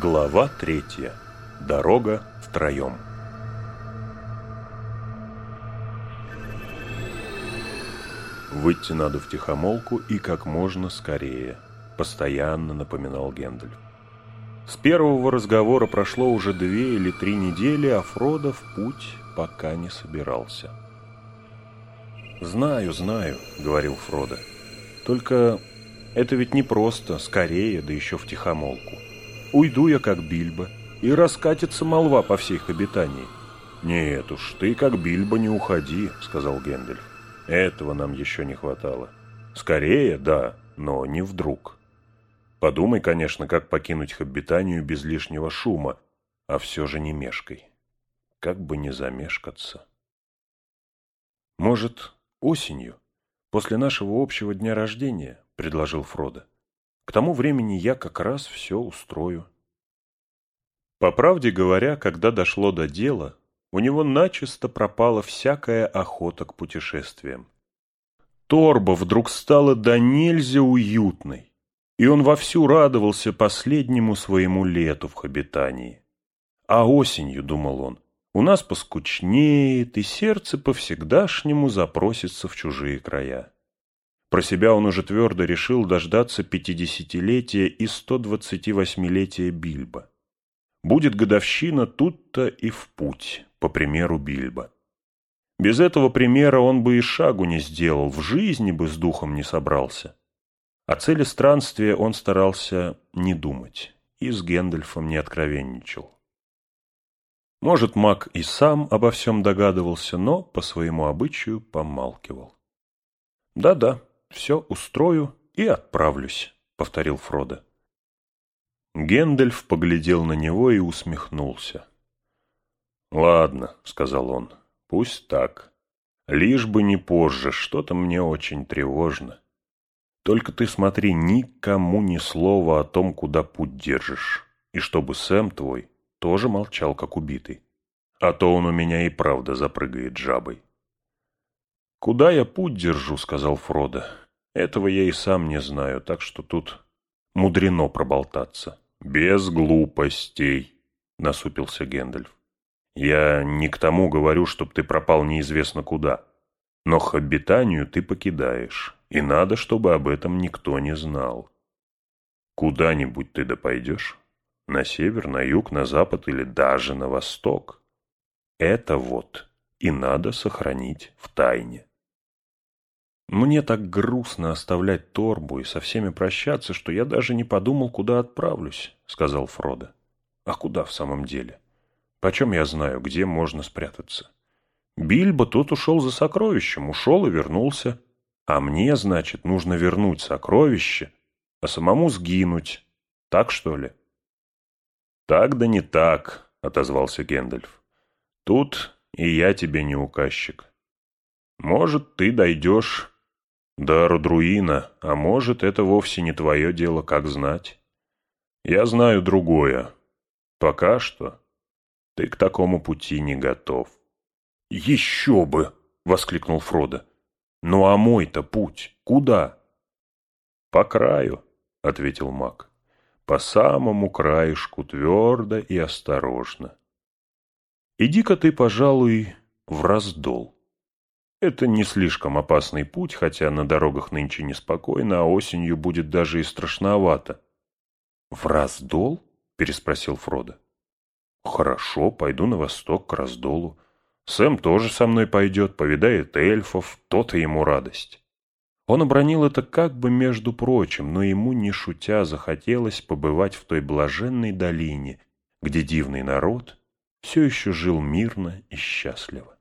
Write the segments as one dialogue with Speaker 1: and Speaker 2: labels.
Speaker 1: Глава третья. Дорога втроем. Выйти надо в тихомолку и как можно скорее, постоянно напоминал Гендель. С первого разговора прошло уже две или три недели, а Фродо в путь пока не собирался. «Знаю, знаю», — говорил Фродо. «Только это ведь не просто, скорее, да еще в тихомолку. Уйду я, как Бильбо, и раскатится молва по всей их обитании». «Нет уж, ты, как Бильбо, не уходи», — сказал Гендельф. «Этого нам еще не хватало. Скорее, да, но не вдруг. Подумай, конечно, как покинуть их обитанию без лишнего шума, а все же не мешкой. Как бы не замешкаться». «Может, осенью, после нашего общего дня рождения», — предложил Фродо. «К тому времени я как раз все устрою». По правде говоря, когда дошло до дела, у него начисто пропала всякая охота к путешествиям. Торба вдруг стала до нельзя уютной, и он вовсю радовался последнему своему лету в Хобитании. А осенью, думал он, у нас поскучнеет, и сердце по-всегдашнему запросится в чужие края. Про себя он уже твердо решил дождаться пятидесятилетия и сто двадцати восьмилетия Бильбо. Будет годовщина тут-то и в путь, по примеру Бильбо. Без этого примера он бы и шагу не сделал, в жизни бы с духом не собрался. О цели странствия он старался не думать и с Гэндальфом не откровенничал. Может, маг и сам обо всем догадывался, но по своему обычаю помалкивал. «Да-да, все устрою и отправлюсь», — повторил Фродо. Гендальф поглядел на него и усмехнулся. «Ладно», — сказал он, — «пусть так. Лишь бы не позже, что-то мне очень тревожно. Только ты смотри, никому ни слова о том, куда путь держишь, и чтобы Сэм твой тоже молчал, как убитый. А то он у меня и правда запрыгает жабой. «Куда я путь держу?» — сказал Фродо. «Этого я и сам не знаю, так что тут мудрено проболтаться». «Без глупостей», — насупился Гэндальф. «Я не к тому говорю, чтоб ты пропал неизвестно куда. Но Хоббитанию ты покидаешь, и надо, чтобы об этом никто не знал. Куда-нибудь ты да пойдешь?» на север, на юг, на запад или даже на восток. Это вот и надо сохранить в тайне. Мне так грустно оставлять торбу и со всеми прощаться, что я даже не подумал, куда отправлюсь, — сказал Фродо. А куда в самом деле? Почем я знаю, где можно спрятаться? Бильбо тут ушел за сокровищем, ушел и вернулся. А мне, значит, нужно вернуть сокровище, а самому сгинуть. Так что ли? «Так да не так», — отозвался Гендальф. «Тут и я тебе не указчик. Может, ты дойдешь до Рудруина, а может, это вовсе не твое дело, как знать. Я знаю другое. Пока что ты к такому пути не готов». «Еще бы!» — воскликнул Фродо. «Ну а мой-то путь куда?» «По краю», — ответил маг по самому краешку твердо и осторожно. Иди-ка ты, пожалуй, в раздол. Это не слишком опасный путь, хотя на дорогах нынче неспокойно, а осенью будет даже и страшновато. — В раздол? — переспросил Фродо. — Хорошо, пойду на восток к раздолу. Сэм тоже со мной пойдет, повидает эльфов, то-то ему радость. Он обронил это как бы между прочим, но ему, не шутя, захотелось побывать в той блаженной долине, где дивный народ все еще жил мирно и счастливо.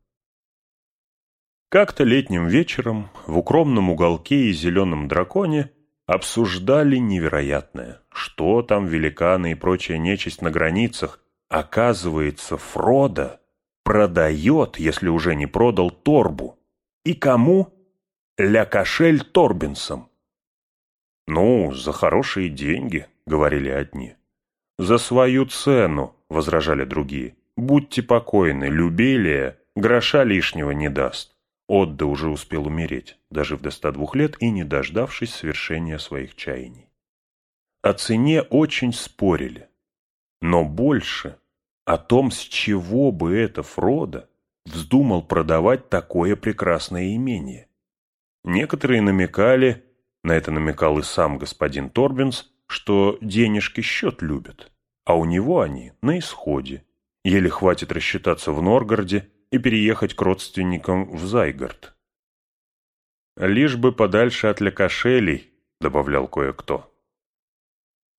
Speaker 1: Как-то летним вечером в укромном уголке и зеленом драконе обсуждали невероятное. Что там великаны и прочая нечисть на границах? Оказывается, Фродо продает, если уже не продал, торбу. И кому? Ля Кашель Торбинсом. «Ну, за хорошие деньги», — говорили одни. «За свою цену», — возражали другие. «Будьте покойны, Любелия гроша лишнего не даст». Отда уже успел умереть, дожив до 102 лет и не дождавшись свершения своих чаяний. О цене очень спорили. но больше о том, с чего бы это Фродо вздумал продавать такое прекрасное имение. Некоторые намекали, на это намекал и сам господин Торбинс, что денежки счет любят, а у него они на исходе. Еле хватит рассчитаться в Норгороде и переехать к родственникам в Зайгард. «Лишь бы подальше от лекошелей», — добавлял кое-кто.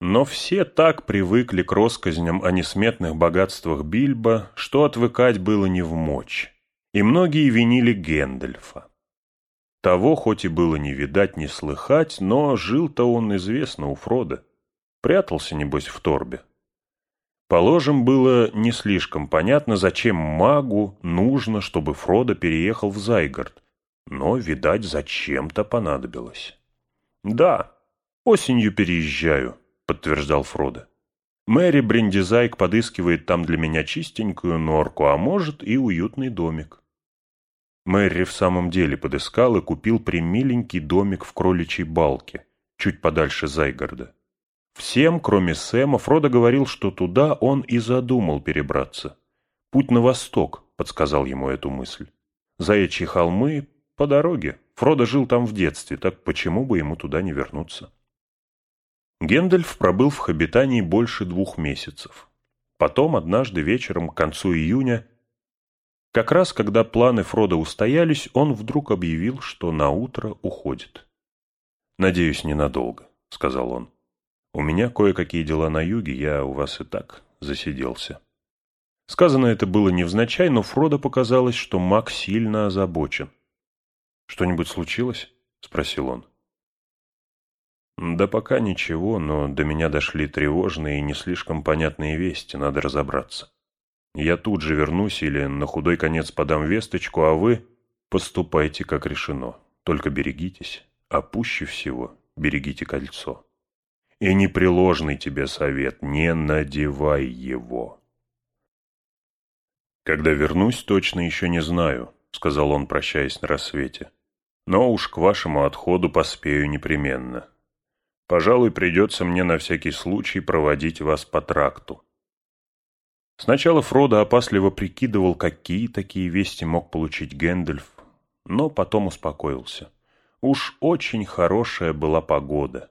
Speaker 1: Но все так привыкли к россказням о несметных богатствах Бильбо, что отвыкать было не в мочь. И многие винили Гендельфа. Того хоть и было не видать, не слыхать, но жил-то он известно у Фрода. Прятался, небось, в торбе. Положим, было не слишком понятно, зачем магу нужно, чтобы Фродо переехал в Зайгард, но, видать, зачем-то понадобилось. «Да, осенью переезжаю», — подтверждал Фродо. «Мэри Брендизайк подыскивает там для меня чистенькую норку, а может и уютный домик». Мэри в самом деле подыскал и купил примиленький домик в кроличьей балке, чуть подальше Зайгарда. Всем, кроме Сэма, Фродо говорил, что туда он и задумал перебраться. «Путь на восток», — подсказал ему эту мысль. «Заячьи холмы по дороге. Фродо жил там в детстве, так почему бы ему туда не вернуться?» Гендальф пробыл в Хобитании больше двух месяцев. Потом, однажды вечером, к концу июня, как раз когда планы Фрода устоялись, он вдруг объявил, что на утро уходит. «Надеюсь, ненадолго», — сказал он. «У меня кое-какие дела на юге, я у вас и так засиделся». Сказано это было невзначай, но Фродо показалось, что маг сильно озабочен. «Что-нибудь случилось?» — спросил он. Да пока ничего, но до меня дошли тревожные и не слишком понятные вести, надо разобраться. Я тут же вернусь или на худой конец подам весточку, а вы поступайте, как решено. Только берегитесь, а пуще всего берегите кольцо. И непреложный тебе совет, не надевай его. Когда вернусь, точно еще не знаю, сказал он, прощаясь на рассвете. Но уж к вашему отходу поспею непременно. Пожалуй, придется мне на всякий случай проводить вас по тракту. Сначала Фродо опасливо прикидывал, какие такие вести мог получить Гэндальф, но потом успокоился. Уж очень хорошая была погода.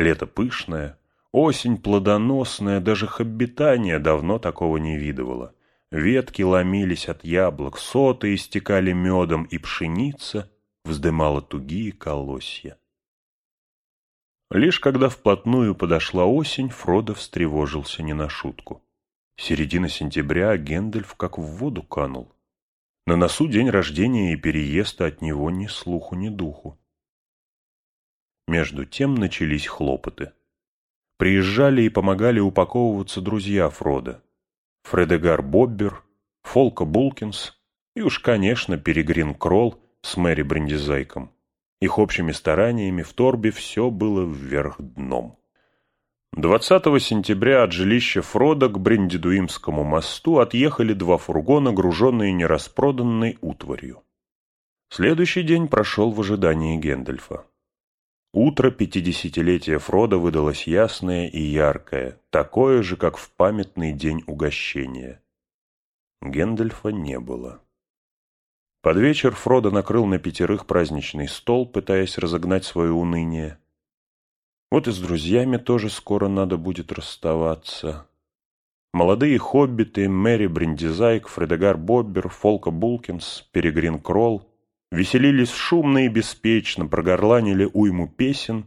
Speaker 1: Лето пышное, осень плодоносная, даже хоббитания давно такого не видывала. Ветки ломились от яблок, соты истекали медом, и пшеница вздымала тугие колосья. Лишь когда вплотную подошла осень, Фродо встревожился не на шутку. Середина сентября, Гэндальф как в воду канул. На носу день рождения и переезда от него ни слуху, ни духу. Между тем начались хлопоты. Приезжали и помогали упаковываться друзья Фрода. Фредегар Боббер, Фолка Булкинс и уж, конечно, Перегрин Кролл с Мэри Брендизайком. Их общими стараниями в торбе все было вверх дном. 20 сентября от жилища Фрода к Бриндидуимскому мосту отъехали два фургона, груженные нераспроданной утварью. Следующий день прошел в ожидании Гендальфа. Утро пятидесятилетия Фрода выдалось ясное и яркое, такое же, как в памятный день угощения. Гендальфа не было. Под вечер Фродо накрыл на пятерых праздничный стол, пытаясь разогнать свое уныние. Вот и с друзьями тоже скоро надо будет расставаться. Молодые хоббиты Мэри Бриндизайк, Фредегар Боббер, Фолка Булкинс, Перегрин Кролл веселились шумно и беспечно, прогорланили уйму песен,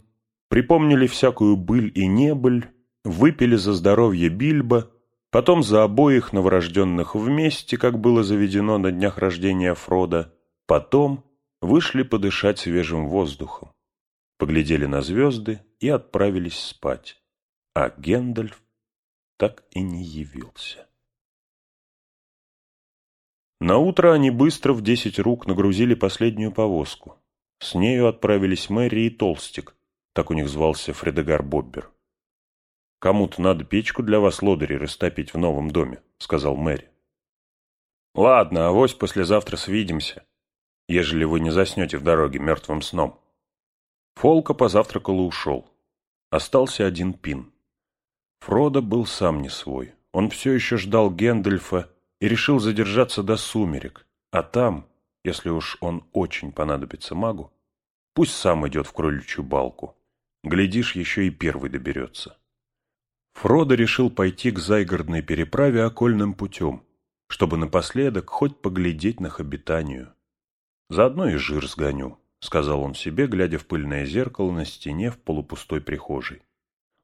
Speaker 1: припомнили всякую быль и небыль, выпили за здоровье Бильбо Потом за обоих новорожденных вместе, как было заведено на днях рождения Фрода. Потом вышли подышать свежим воздухом. Поглядели на звезды и отправились спать. А Гендальф так и не явился. На утро они быстро в десять рук нагрузили последнюю повозку. С нею отправились Мэри и Толстик, так у них звался Фредегар Боббер. «Кому-то надо печку для вас, лодыри, растопить в новом доме», — сказал Мэри. «Ладно, авось послезавтра свидимся, ежели вы не заснете в дороге мертвым сном». Фолка позавтракал и ушел. Остался один пин. Фродо был сам не свой. он все еще ждал Гэндальфа и решил задержаться до сумерек, а там, если уж он очень понадобится магу, пусть сам идет в кроличью балку. Глядишь, еще и первый доберется. Фродо решил пойти к загородной переправе окольным путем, чтобы напоследок хоть поглядеть на их обитанию. Заодно и жир сгоню, — сказал он себе, глядя в пыльное зеркало на стене в полупустой прихожей.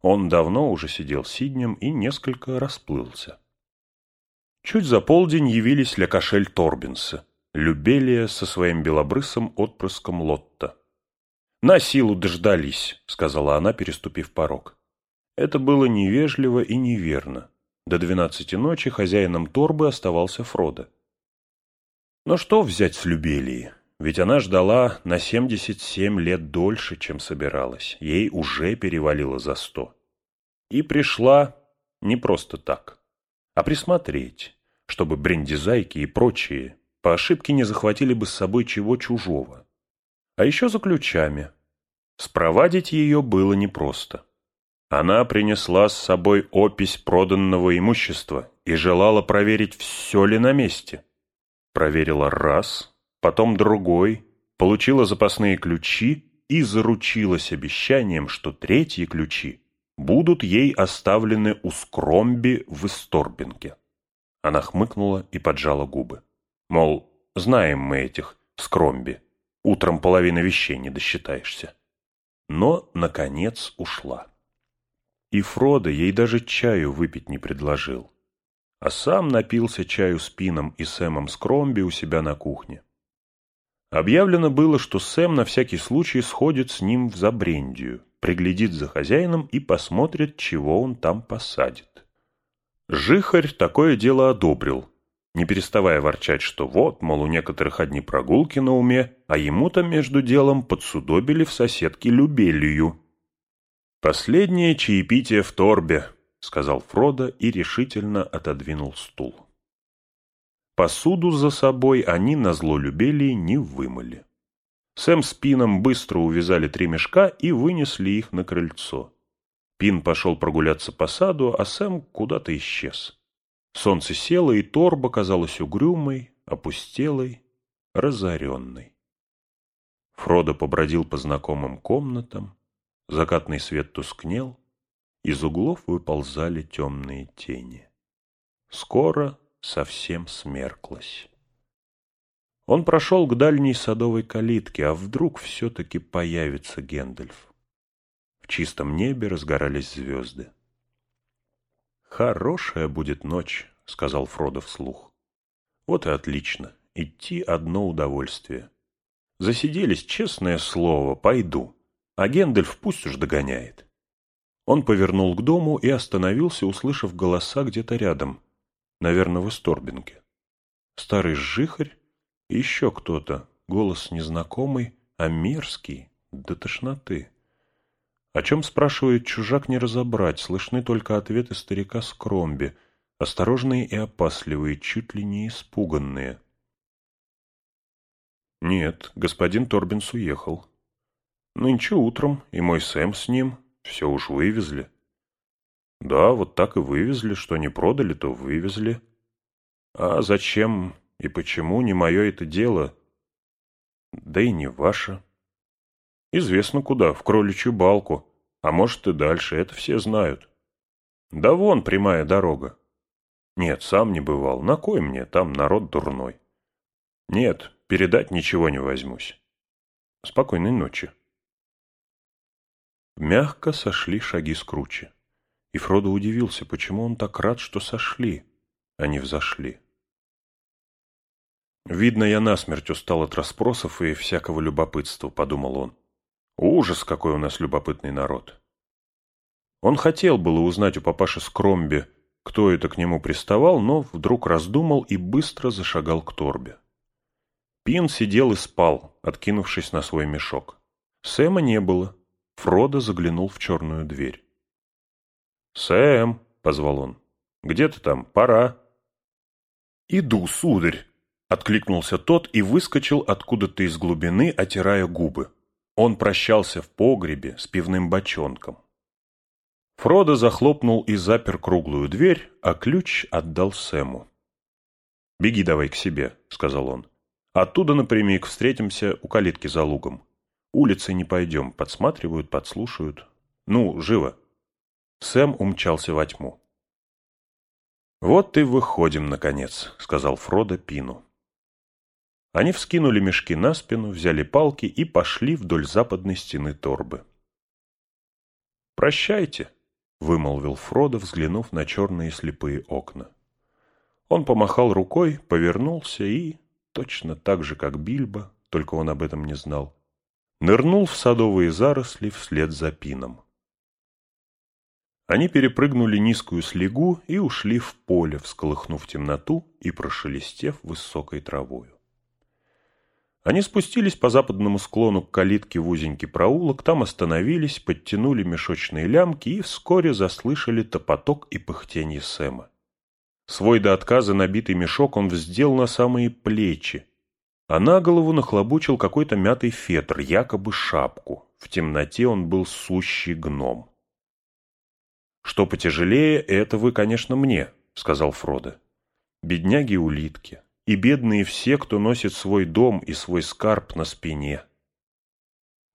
Speaker 1: Он давно уже сидел сиднем и несколько расплылся. Чуть за полдень явились Лякошель Торбинса, Любелия со своим белобрысым отпрыском Лотта. «На силу дождались», — сказала она, переступив порог. Это было невежливо и неверно. До двенадцати ночи хозяином торбы оставался Фродо. Но что взять с Любелии? Ведь она ждала на семьдесят семь лет дольше, чем собиралась. Ей уже перевалило за сто. И пришла не просто так, а присмотреть, чтобы брендизайки и прочие по ошибке не захватили бы с собой чего чужого. А еще за ключами. Спровадить ее было непросто. Она принесла с собой опись проданного имущества и желала проверить, все ли на месте. Проверила раз, потом другой, получила запасные ключи и заручилась обещанием, что третьи ключи будут ей оставлены у Скромби в Исторбинге. Она хмыкнула и поджала губы. Мол, знаем мы этих Скромби, утром половины вещей не досчитаешься. Но, наконец, ушла. И Фродо ей даже чаю выпить не предложил. А сам напился чаю с Пином и Сэмом Скромби у себя на кухне. Объявлено было, что Сэм на всякий случай сходит с ним в Забрендию, приглядит за хозяином и посмотрит, чего он там посадит. Жихарь такое дело одобрил, не переставая ворчать, что вот, мол, у некоторых одни прогулки на уме, а ему-то между делом подсудобили в соседке Любелию, «Последнее чаепитие в торбе», — сказал Фродо и решительно отодвинул стул. Посуду за собой они на зло любели не вымыли. Сэм с Пином быстро увязали три мешка и вынесли их на крыльцо. Пин пошел прогуляться по саду, а Сэм куда-то исчез. Солнце село, и торба казалась угрюмой, опустелой, разоренной. Фродо побродил по знакомым комнатам, Закатный свет тускнел, из углов выползали темные тени. Скоро совсем смерклось. Он прошел к дальней садовой калитке, а вдруг все-таки появится Гендальф. Чистом небе разгорались звезды. «Хорошая будет ночь», — сказал Фродо вслух. «Вот и отлично. Идти одно удовольствие. Засиделись, честное слово, пойду» а Гендальф пусть уж догоняет. Он повернул к дому и остановился, услышав голоса где-то рядом, наверное, в Исторбинге. Старый жихарь и еще кто-то, голос незнакомый, а мерзкий, до тошноты. О чем спрашивает чужак, не разобрать, слышны только ответы старика Скромби, осторожные и опасливые, чуть ли не испуганные. Нет, господин Торбинс уехал. Нынче утром, и мой Сэм с ним, все уж вывезли. Да, вот так и вывезли, что не продали, то вывезли. А зачем и почему, не мое это дело, да и не ваше. Известно куда, в кроличью балку, а может и дальше, это все знают. Да вон прямая дорога. Нет, сам не бывал, на кой мне, там народ дурной. Нет, передать ничего не возьмусь. Спокойной ночи. Мягко сошли шаги с кручи. И Фродо удивился, почему он так рад, что сошли, а не взошли. «Видно, я насмерть устал от расспросов и всякого любопытства», — подумал он. «Ужас, какой у нас любопытный народ!» Он хотел было узнать у папаши Скромби, кто это к нему приставал, но вдруг раздумал и быстро зашагал к торбе. Пин сидел и спал, откинувшись на свой мешок. Сэма не было, Фродо заглянул в черную дверь. «Сэм!» — позвал он. «Где ты там? Пора!» «Иду, сударь!» — откликнулся тот и выскочил откуда-то из глубины, отирая губы. Он прощался в погребе с пивным бочонком. Фродо захлопнул и запер круглую дверь, а ключ отдал Сэму. «Беги давай к себе», — сказал он. «Оттуда напрямик встретимся у калитки за лугом. Улицы не пойдем, подсматривают, подслушают. Ну, живо». Сэм умчался во тьму. «Вот и выходим, наконец», — сказал Фродо Пину. Они вскинули мешки на спину, взяли палки и пошли вдоль западной стены торбы. «Прощайте», — вымолвил Фродо, взглянув на черные слепые окна. Он помахал рукой, повернулся и, точно так же, как Бильбо, только он об этом не знал, нырнул в садовые заросли вслед за Пином. Они перепрыгнули низкую слегу и ушли в поле, всколыхнув темноту и прошелестев высокой травою. Они спустились по западному склону к калитке в узенький проулок, там остановились, подтянули мешочные лямки и вскоре заслышали топоток и пыхтенье Сэма. Свой до отказа набитый мешок он вздел на самые плечи, а на голову нахлобучил какой-то мятый фетр, якобы шапку. В темноте он был сущий гном. «Что потяжелее, это вы, конечно, мне», — сказал Фродо. «Бедняги-улитки, и бедные все, кто носит свой дом и свой скарб на спине.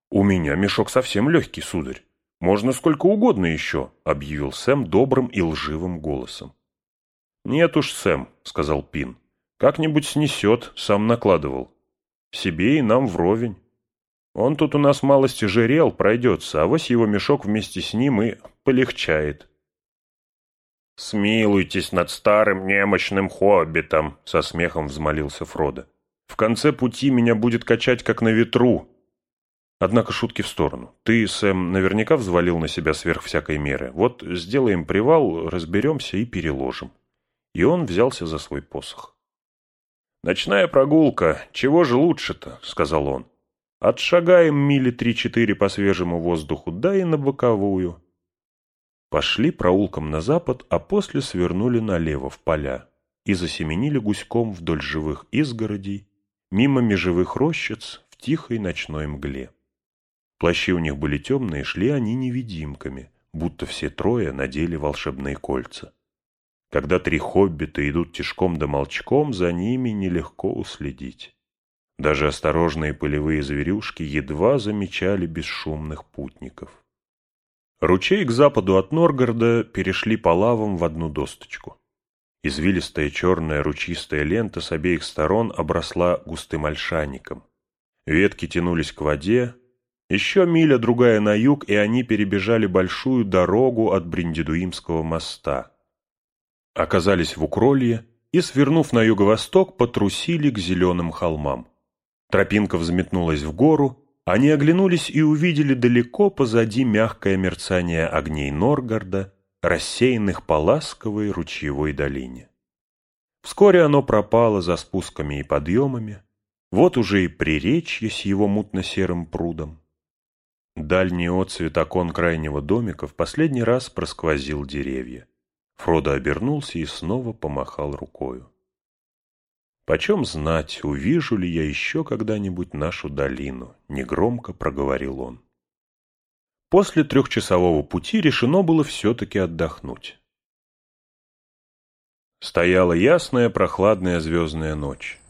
Speaker 1: «У меня мешок совсем легкий, сударь. Можно сколько угодно еще», — объявил Сэм добрым и лживым голосом. «Нет уж, Сэм», — сказал Пин. «Как-нибудь снесет, сам накладывал. Себе и нам вровень. Он тут у нас малости жирел, пройдется, а вось его мешок вместе с ним и полегчает». «Смилуйтесь над старым немощным хоббитом», — со смехом взмолился Фродо. «В конце пути меня будет качать, как на ветру». Однако шутки в сторону. Ты, Сэм, наверняка взвалил на себя сверх всякой меры. Вот сделаем привал, разберемся и переложим. И он взялся за свой посох. «Ночная прогулка. Чего же лучше-то?» — сказал он. «Отшагаем мили три-четыре по свежему воздуху, да и на боковую. Пошли проулком на запад, а после свернули налево в поля и засеменили гуськом вдоль живых изгородей, мимо межевых рощиц в тихой ночной мгле. Плащи у них были темные, шли они невидимками, будто все трое надели волшебные кольца. Когда три хоббита идут тишком да молчком, за ними нелегко уследить. Даже осторожные полевые зверюшки едва замечали бесшумных путников. Ручей к западу от Норгорода перешли по лавам в одну досточку. Извилистая черная ручистая лента с обеих сторон обросла густым ольшаником. Ветки тянулись к воде. Еще миля другая на юг, и они перебежали большую дорогу от Бриндидуимского моста. Оказались в Укролье и, свернув на юго-восток, потрусили к зеленым холмам. Тропинка взметнулась в гору, они оглянулись и увидели далеко позади мягкое мерцание огней Норгарда, рассеянных по ласковой ручьевой долине. Вскоре оно пропало за спусками и подъемами, вот уже и приречье с его мутно-серым прудом. Дальний отцвет окон крайнего домика в последний раз просквозил деревья. Фродо обернулся и снова помахал рукою. «Почем знать, увижу ли я еще когда-нибудь нашу долину?» — негромко проговорил он. После трехчасового пути решено было все-таки отдохнуть. Стояла ясная прохладная звездная ночь.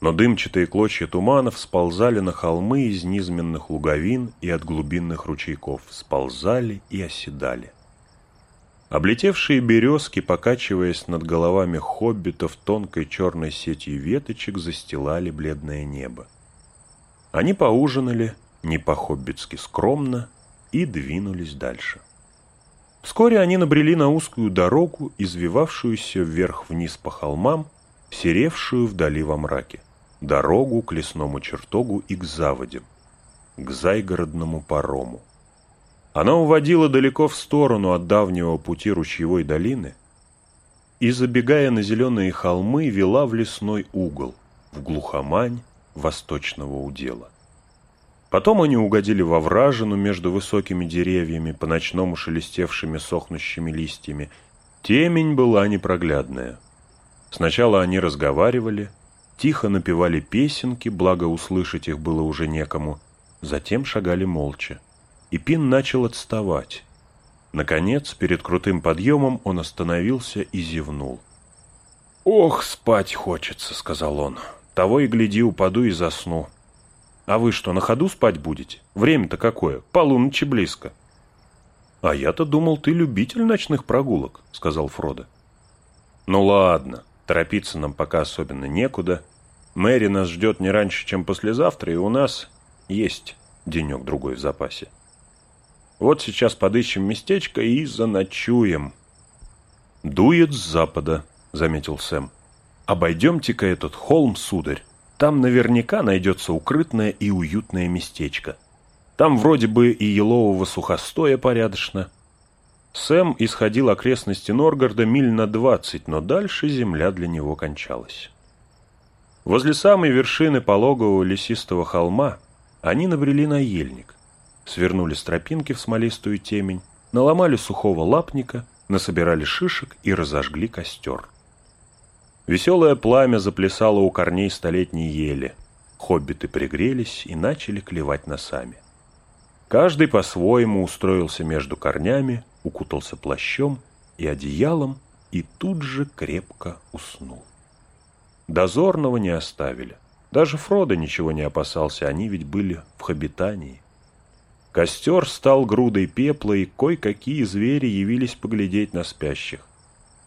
Speaker 1: Но дымчатые клочья туманов сползали на холмы из низменных луговин и от глубинных ручейков, сползали и оседали. Облетевшие березки, покачиваясь над головами хоббитов тонкой черной сетью веточек, застилали бледное небо. Они поужинали, не по-хоббитски скромно, и двинулись дальше. Вскоре они набрели на узкую дорогу, извивавшуюся вверх-вниз по холмам, серевшую вдали во мраке. Дорогу к лесному чертогу и к заводям, к зайгородному парому. Она уводила далеко в сторону от давнего пути ручьевой долины и, забегая на зеленые холмы, вела в лесной угол, в глухомань восточного удела. Потом они угодили во вражину между высокими деревьями, по-ночному шелестевшими сохнущими листьями. Темень была непроглядная. Сначала они разговаривали, тихо напевали песенки, благо услышать их было уже некому, затем шагали молча и Пин начал отставать. Наконец, перед крутым подъемом он остановился и зевнул. «Ох, спать хочется», — сказал он. «Того и гляди, упаду и засну». «А вы что, на ходу спать будете? Время-то какое? Полуночи близко». «А я-то думал, ты любитель ночных прогулок», — сказал Фродо. «Ну ладно, торопиться нам пока особенно некуда. Мэри нас ждет не раньше, чем послезавтра, и у нас есть денек-другой в запасе. Вот сейчас подыщем местечко и заночуем». «Дует с запада», заметил Сэм. «Обойдемте-ка этот холм, сударь. Там наверняка найдется укрытное и уютное местечко. Там вроде бы и елового сухостоя порядочно». Сэм исходил окрестности Норгарда миль на двадцать, но дальше земля для него кончалась. Возле самой вершины пологового лесистого холма они набрели на ельник, свернули с тропинки в смолистую темень, наломали сухого лапника, насобирали шишек и разожгли костер. Веселое пламя заплясало у корней столетней ели. Хоббиты пригрелись и начали клевать носами. Каждый по-своему устроился между корнями, укутался плащом и одеялом и тут же крепко уснул. Дозорного не оставили. Даже Фродо ничего не опасался, они ведь были в хобитании. Костер стал грудой пепла, и кое-какие звери явились поглядеть на спящих.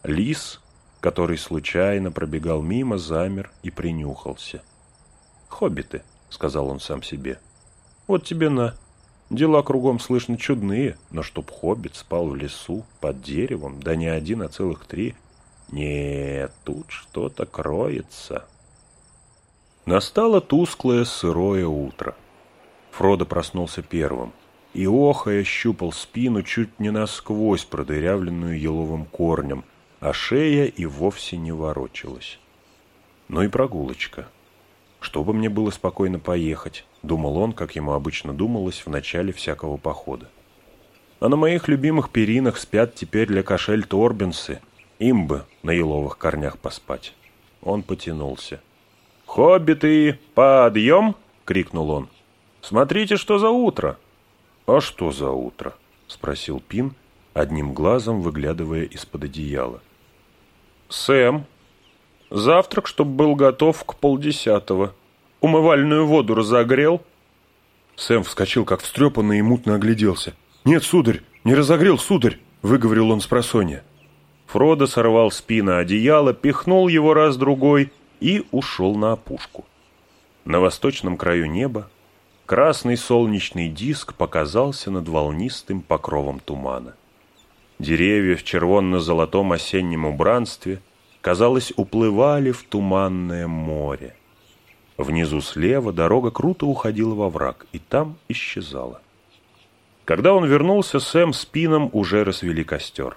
Speaker 1: Лис который случайно пробегал мимо, замер и принюхался. «Хоббиты», — сказал он сам себе, — «вот тебе на. Дела кругом слышно чудные, но чтоб хоббит спал в лесу, под деревом, да не один, а целых три. Нет, тут что-то кроется». Настало тусклое сырое утро. Фродо проснулся первым и, охая, щупал спину чуть не насквозь продырявленную еловым корнем, а шея и вовсе не ворочалась. Ну и прогулочка. Чтобы мне было спокойно поехать, думал он, как ему обычно думалось в начале всякого похода. А на моих любимых перинах спят теперь для кошель торбинсы, им бы на еловых корнях поспать. Он потянулся. «Хоббиты, подъем!» — крикнул он. «Смотрите, что за утро!» «А что за утро?» — спросил Пин, одним глазом выглядывая из-под одеяла. «Сэм, завтрак, чтобы был готов к полдесятого. Умывальную воду разогрел?»
Speaker 2: Сэм вскочил, как встрепанный, и мутно огляделся. «Нет, сударь, не разогрел, сударь!» — выговорил он с просонья.
Speaker 1: Фродо сорвал с пина одеяло, пихнул его раз-другой и ушел на опушку. На восточном краю неба красный солнечный диск показался над волнистым покровом тумана. Деревья в червонно-золотом осеннем убранстве, казалось, уплывали в туманное море. Внизу слева дорога круто уходила во враг, и там исчезала. Когда он вернулся, Сэм с Пином уже развели костер.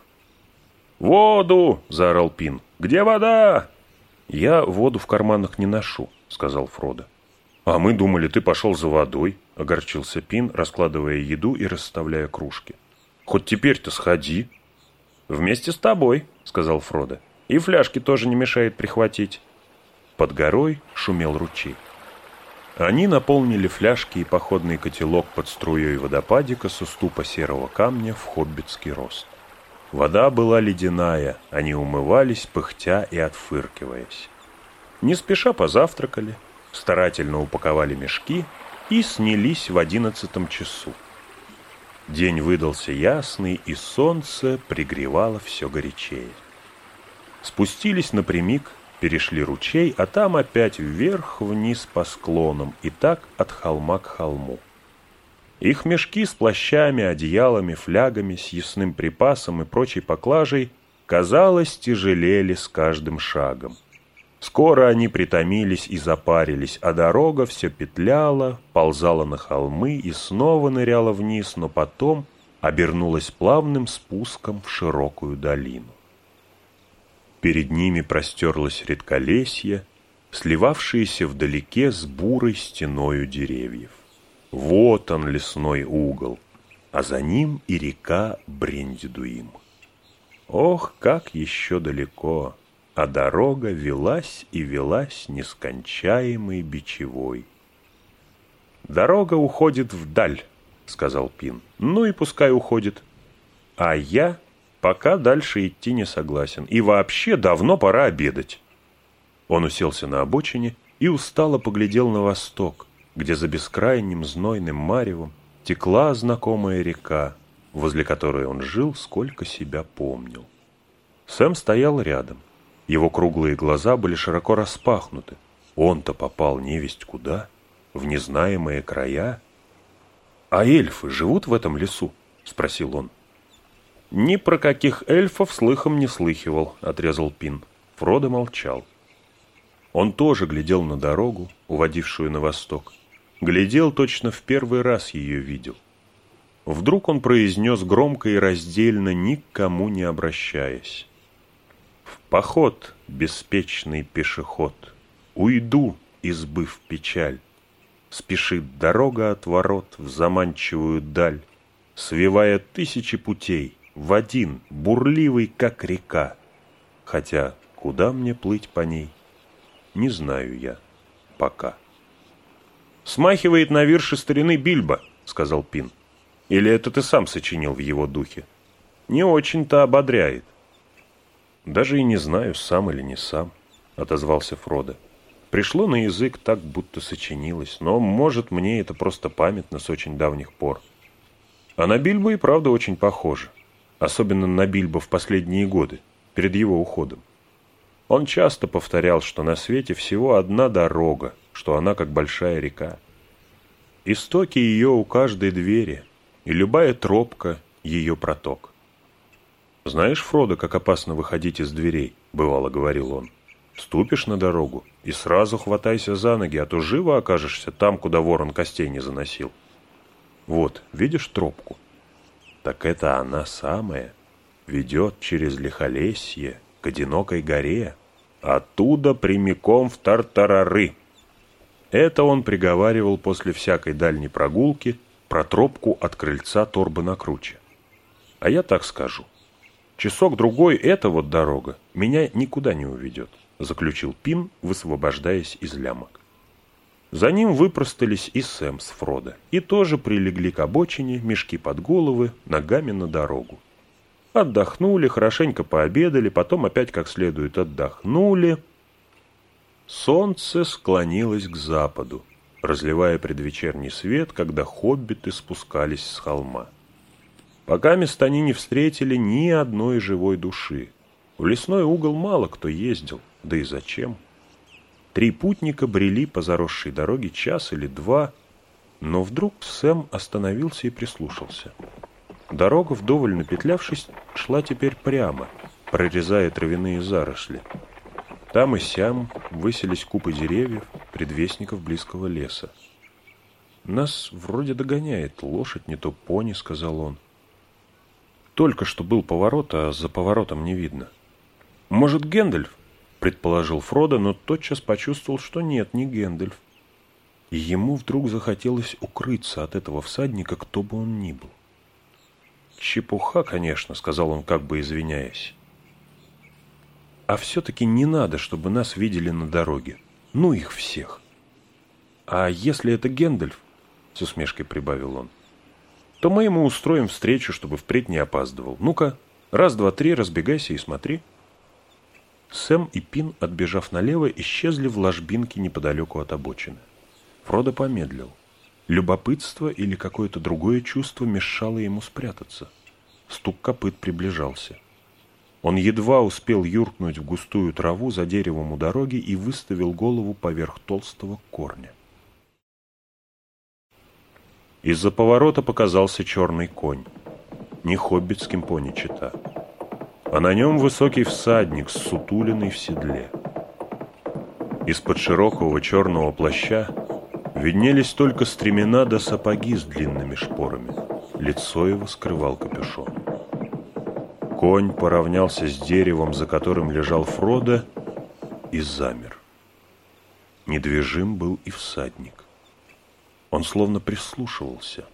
Speaker 1: «Воду!» — заорал Пин. «Где вода?» «Я воду в карманах не ношу», — сказал Фродо. «А мы думали, ты пошел за водой», — огорчился Пин, раскладывая еду и расставляя кружки. Хоть теперь-то сходи. Вместе с тобой, сказал Фродо. И фляжки тоже не мешает прихватить. Под горой шумел ручей. Они наполнили фляжки и походный котелок под струей водопадика с уступа серого камня в хоббитский рост. Вода была ледяная, они умывались, пыхтя и отфыркиваясь. Не спеша позавтракали, старательно упаковали мешки и снялись в одиннадцатом часу. День выдался ясный, и солнце пригревало все горячее. Спустились напрямик, перешли ручей, а там опять вверх-вниз по склонам, и так от холма к холму. Их мешки с плащами, одеялами, флягами, с ясным припасом и прочей поклажей, казалось, тяжелели с каждым шагом. Скоро они притомились и запарились, а дорога все петляла, ползала на холмы и снова ныряла вниз, но потом обернулась плавным спуском в широкую долину. Перед ними простерлось редколесье, сливавшееся вдалеке с бурой стеною деревьев. Вот он, лесной угол, а за ним и река Брендидуим. Ох, как еще далеко! А дорога велась и велась нескончаемой бичевой. «Дорога уходит вдаль», — сказал Пин. «Ну и пускай уходит. А я пока дальше идти не согласен. И вообще давно пора обедать. Он уселся на обочине и устало поглядел на восток, где за бескрайним знойным маревом текла знакомая река, возле которой он жил, сколько себя помнил. Сэм стоял рядом. Его круглые глаза были широко распахнуты. Он-то попал невесть куда, в незнаемые края. «А эльфы живут в этом лесу?» — спросил он. «Ни про каких эльфов слыхом не слыхивал», — отрезал Пин. Фродо молчал. Он тоже глядел на дорогу, уводившую на восток. Глядел точно в первый раз ее видел. Вдруг он произнес громко и раздельно, никому не обращаясь. «В поход, беспечный пешеход, уйду, избыв печаль. Спешит дорога от ворот в заманчивую даль, свивая тысячи путей, в один, бурливый, как река. Хотя куда мне плыть по ней, не знаю я пока. «Смахивает на вирши старины Бильбо», — сказал Пин. «Или это ты сам сочинил в его духе?» «Не очень-то ободряет». «Даже и не знаю, сам или не сам», — отозвался Фродо. «Пришло на язык так, будто сочинилось, но, может, мне это просто памятно с очень давних пор. А на Бильбо и правда очень похоже, особенно на Бильбо в последние годы, перед его уходом. Он часто повторял, что на свете всего одна дорога, что она как большая река. Истоки ее у каждой двери, и любая тропка — ее проток. «Знаешь, Фродо, как опасно выходить из дверей?» — бывало говорил он. «Ступишь на дорогу и сразу хватайся за ноги, а то живо окажешься там, куда ворон костей не заносил. Вот, видишь тропку? Так это она самая. Ведет через лихолесье к одинокой горе, оттуда прямиком в Тартарары. Это он приговаривал после всякой дальней прогулки про тропку от крыльца торбы на круче. А я так скажу. Часок-другой эта вот дорога меня никуда не уведет, заключил Пин, высвобождаясь из лямок. За ним выпростались и Сэм с Фродо, и тоже прилегли к обочине, мешки под головы, ногами на дорогу. Отдохнули, хорошенько пообедали, потом опять как следует отдохнули. Солнце склонилось к западу, разливая предвечерний свет, когда хоббиты спускались с холма. Пока мест они не встретили ни одной живой души. В лесной угол мало кто ездил, да и зачем? Три путника брели по заросшей дороге час или два, но вдруг Сэм остановился и прислушался. Дорога, вдоволь напетлявшись, шла теперь прямо, прорезая травяные заросли. Там и сям высились купы деревьев, предвестников близкого леса. «Нас вроде догоняет лошадь, не то пони», — сказал он. «Только что был поворот, а за поворотом не видно». «Может, Гэндальф?» — предположил Фродо, но тотчас почувствовал, что нет, не Гэндальф. И ему вдруг захотелось укрыться от этого всадника, кто бы он ни был. «Чепуха, конечно», — сказал он, как бы извиняясь. «А все-таки не надо, чтобы нас видели на дороге. Ну их всех». «А если это Гендальф?» — с усмешкой прибавил он. «То мы ему устроим встречу, чтобы впредь не опаздывал. Ну-ка, раз, два, три, разбегайся и смотри». Сэм и Пин, отбежав налево, исчезли в ложбинке неподалеку от обочины. Фродо помедлил. Любопытство или какое-то другое чувство мешало ему спрятаться. Стук копыт приближался. Он едва успел юркнуть в густую траву за деревом у дороги и выставил голову поверх толстого корня. Из-за поворота показался черный конь. Не хоббитским пони чита. А на нем высокий всадник с сутулиной в седле. Из-под широкого черного плаща Виднелись только стремена до сапоги с длинными шпорами. Лицо его скрывал капюшон. Конь поравнялся с деревом, за которым лежал Фродо, и замер. Недвижим был и всадник. Он словно прислушивался.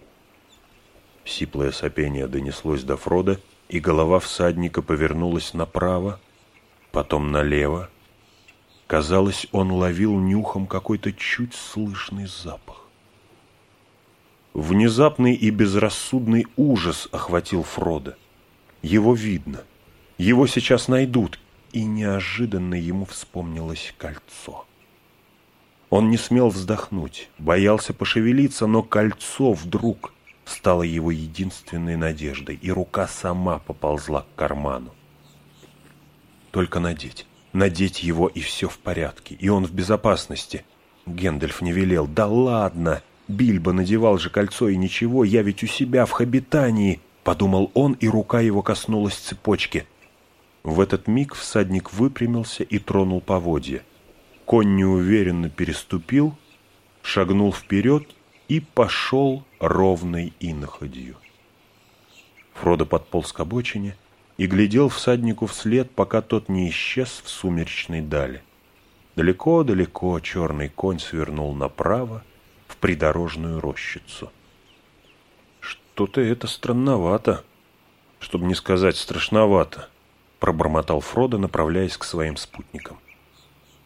Speaker 1: Сиплое сопение донеслось до Фрода, и голова всадника повернулась направо, потом налево, Казалось, он ловил нюхом какой-то чуть слышный запах. Внезапный и безрассудный ужас охватил Фрода. Его видно. Его сейчас найдут. И неожиданно ему вспомнилось кольцо. Он не смел вздохнуть, боялся пошевелиться, но кольцо вдруг стало его единственной надеждой, и рука сама поползла к карману. Только надеть, надеть его, и все в порядке, и он в безопасности. Гендальф не велел. «Да ладно! Бильбо надевал же кольцо, и ничего, я ведь у себя в Хабитании!» Подумал он, и рука его коснулась цепочки. В этот миг всадник выпрямился и тронул поводья. Конь неуверенно переступил, шагнул вперед и пошел ровной иноходью. Фродо подполз к обочине и глядел всаднику вслед, пока тот не исчез в сумеречной дали. Далеко-далеко черный конь свернул направо в придорожную рощицу. «Что-то это странновато, чтобы не сказать страшновато», пробормотал Фродо, направляясь к своим спутникам.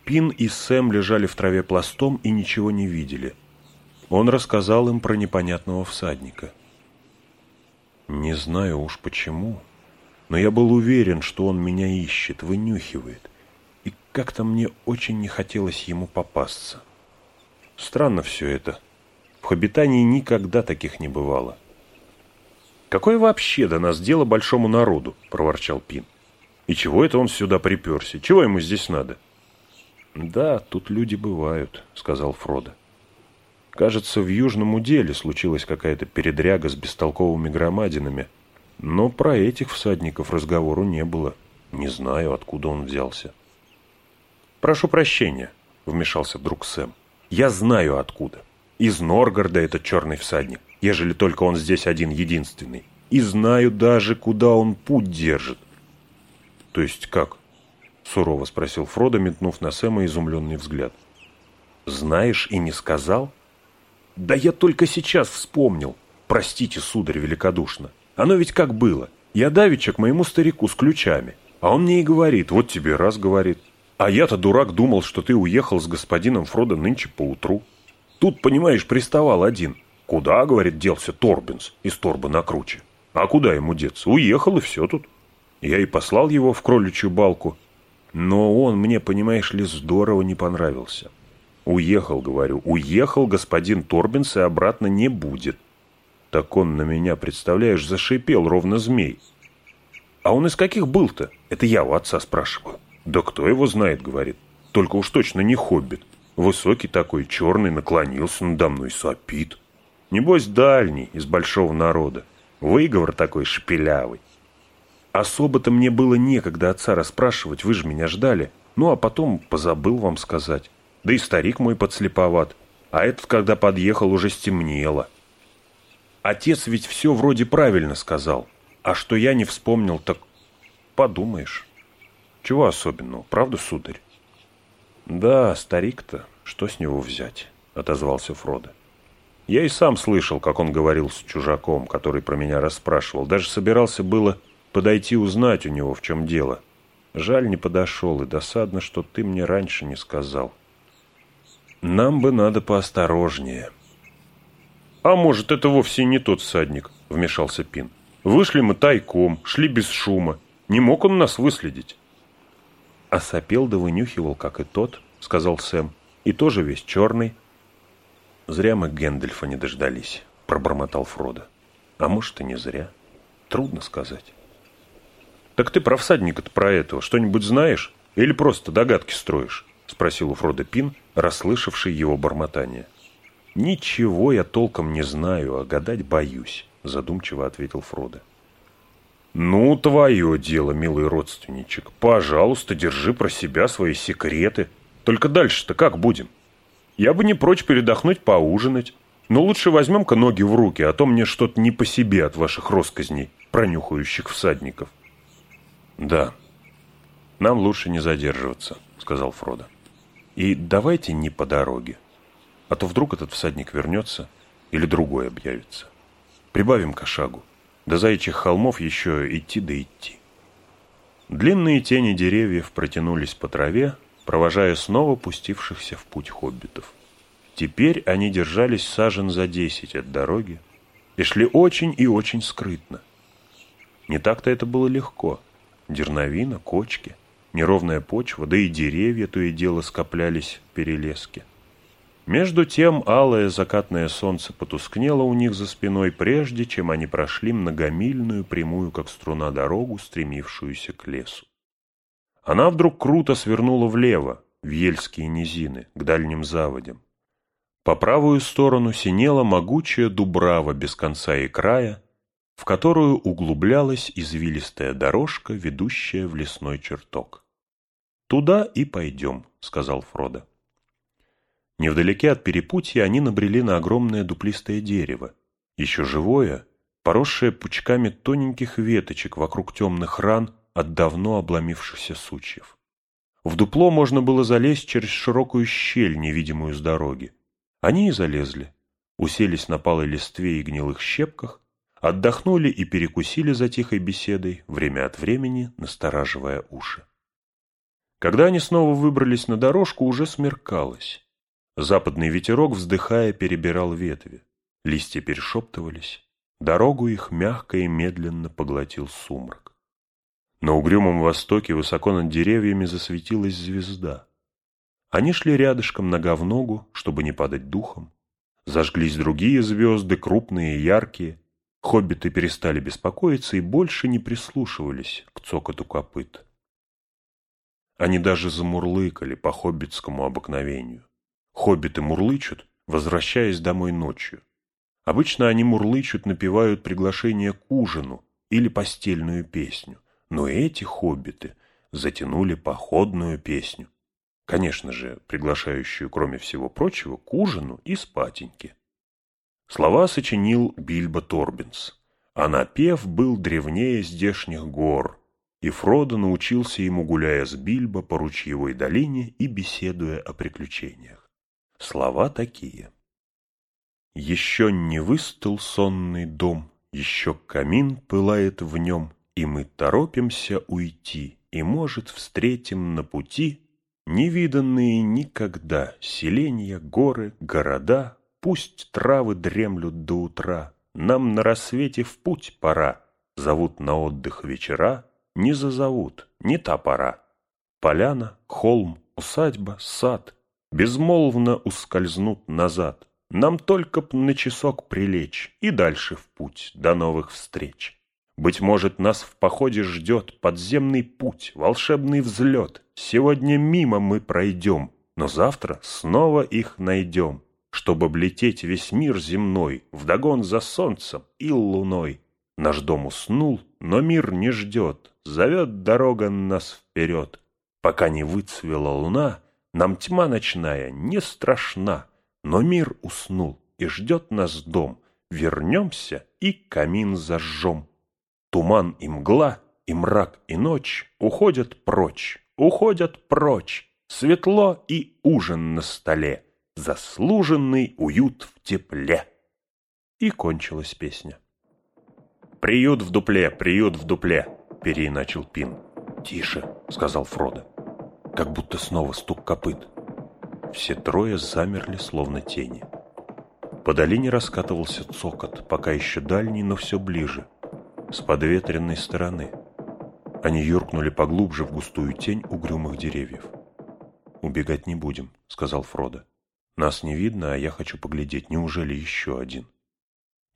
Speaker 1: Пин и Сэм лежали в траве пластом и ничего не видели. Он рассказал им про непонятного всадника. «Не знаю уж почему, но я был уверен, что он меня ищет, вынюхивает, и как-то мне очень не хотелось ему попасться. Странно все это. В Хобитании никогда таких не бывало. «Какое вообще до нас дело большому народу?» – проворчал Пин. И чего это он сюда приперся? Чего ему здесь надо? Да, тут люди бывают, сказал Фродо. Кажется, в Южном уделе случилась какая-то передряга с бестолковыми громадинами, но про этих всадников разговору не было. Не знаю, откуда он взялся. Прошу прощения, вмешался вдруг Сэм. Я знаю откуда. Из Норгарда этот черный всадник, ежели только он здесь один единственный. И знаю даже, куда он путь держит. «То есть как?» — сурово спросил Фродо, метнув на Сэма изумленный взгляд. «Знаешь и не сказал?» «Да я только сейчас вспомнил. Простите, сударь, великодушно. Оно ведь как было. Я давеча к моему старику с ключами, а он мне и говорит, вот тебе раз говорит. А я-то, дурак, думал, что ты уехал с господином Фродо нынче поутру. Тут, понимаешь, приставал один. Куда, говорит, делся Торбинс из торбы на круче? А куда ему деться? Уехал и все тут. Я и послал его в кроличью балку, но он мне, понимаешь ли, здорово не понравился. Уехал, говорю, уехал господин Торбинс и обратно не будет. Так он на меня, представляешь, зашипел, ровно змей. А он из каких был-то? Это я у отца спрашиваю. Да кто его знает, говорит. Только уж точно не хоббит. Высокий такой, черный, наклонился надо мной, сопит. Небось, дальний, из большого народа. Выговор такой шепелявый. Особо-то мне было некогда отца расспрашивать, вы же меня ждали. Ну, а потом позабыл вам сказать. Да и старик мой подслеповат. А этот, когда подъехал, уже стемнело. Отец ведь все вроде правильно сказал. А что я не вспомнил, так подумаешь. Чего особенного, правда, сударь? Да, старик-то, что с него взять, отозвался Фродо. Я и сам слышал, как он говорил с чужаком, который про меня расспрашивал. Даже собирался было подойти узнать у него, в чем дело. Жаль, не подошел, и досадно, что ты мне раньше не сказал. Нам бы надо поосторожнее. А может, это вовсе не тот всадник, вмешался Пин. Вышли мы тайком, шли без шума. Не мог он нас выследить. А сопел да вынюхивал, как и тот, сказал Сэм. И тоже весь черный. Зря мы Гэндальфа не дождались, пробормотал Фродо. А может, и не зря. Трудно сказать. «Так ты про всадника-то про этого что-нибудь знаешь? Или просто догадки строишь?» — спросил у Фрода Пин, расслышавший его бормотание. «Ничего я толком не знаю, а гадать боюсь», — задумчиво ответил Фродо. «Ну, твое дело, милый родственничек. Пожалуйста, держи про себя свои секреты. Только дальше-то как будем? Я бы не прочь передохнуть, поужинать. Но лучше возьмем-ка ноги в руки, а то мне что-то не по себе от ваших росказней, пронюхающих всадников». «Да, нам лучше не задерживаться», — сказал Фродо. «И давайте не по дороге, а то вдруг этот всадник вернется или другой объявится. Прибавим к шагу. До заячьих холмов еще идти да идти». Длинные тени деревьев протянулись по траве, провожая снова пустившихся в путь хоббитов. Теперь они держались сажен за десять от дороги и шли очень и очень скрытно — Не так-то это было легко. Дерновина, кочки, неровная почва, да и деревья то и дело скоплялись в перелеске. Между тем алое закатное солнце потускнело у них за спиной, прежде чем они прошли многомильную, прямую, как струна, дорогу, стремившуюся к лесу. Она вдруг круто свернула влево, в ельские низины, к дальним заводям. По правую сторону синела могучая дубрава без конца и края, в которую углублялась извилистая дорожка, ведущая в лесной чертог. «Туда и пойдем», — сказал Фродо. Невдалеке от перепутья они набрели на огромное дуплистое дерево, еще живое, поросшее пучками тоненьких веточек вокруг темных ран от давно обломившихся сучьев. В дупло можно было залезть через широкую щель, невидимую с дороги. Они и залезли, уселись на палой листве и гнилых щепках, отдохнули и перекусили за тихой беседой, время от времени настораживая уши. Когда они снова выбрались на дорожку, уже смеркалось. Западный ветерок, вздыхая, перебирал ветви. Листья перешептывались. Дорогу их мягко и медленно поглотил сумрак. На угрюмом востоке высоко над деревьями засветилась звезда. Они шли рядышком нога в ногу, чтобы не падать духом. Зажглись другие звезды, крупные и яркие. Хоббиты перестали беспокоиться и больше не прислушивались к цокоту копыт. Они даже замурлыкали по хоббитскому обыкновению. Хоббиты мурлычут, возвращаясь домой ночью. Обычно они мурлычут, напевают приглашение к ужину или постельную песню. Но эти хоббиты затянули походную песню. Конечно же, приглашающую, кроме всего прочего, к ужину и спатеньке. Слова сочинил Бильбо Торбинс, а напев был древнее здешних гор, и Фродо научился ему, гуляя с Бильбо по ручьевой долине и беседуя о приключениях. Слова такие. Еще не выстыл сонный дом, еще камин пылает в нем, и мы торопимся уйти, и, может, встретим на пути невиданные никогда селения, горы, города, пусть травы дремлют до утра, нам на рассвете в путь пора, зовут на отдых вечера, не зазовут, не та пора. Поляна, холм, усадьба, сад, безмолвно ускользнут назад. Нам только б на часок прилечь и дальше в путь, до новых встреч. Быть может, нас в походе ждет подземный путь, волшебный взлет. Сегодня мимо мы пройдем, но завтра снова их найдем, чтобы облететь весь мир земной, вдогон за солнцем и луной. Наш дом уснул, но мир не ждет, зовет дорога нас вперед. Пока не выцвела луна, нам тьма ночная не страшна, но мир уснул, и ждет нас дом. Вернемся и камин зажжем. Туман и мгла, и мрак, и ночь уходят прочь, уходят прочь. Светло и ужин на столе, заслуженный уют в тепле. И кончилась песня. «Приют в дупле, приют в дупле», — переиначил Пин. «Тише», — сказал Фродо как будто снова стук копыт. Все трое замерли, словно тени. По долине раскатывался цокот, пока еще дальний, но все ближе, с подветренной стороны. Они юркнули поглубже в густую тень угрюмых деревьев. «Убегать не будем», — сказал Фродо. «Нас не видно, а я хочу поглядеть, неужели еще один?»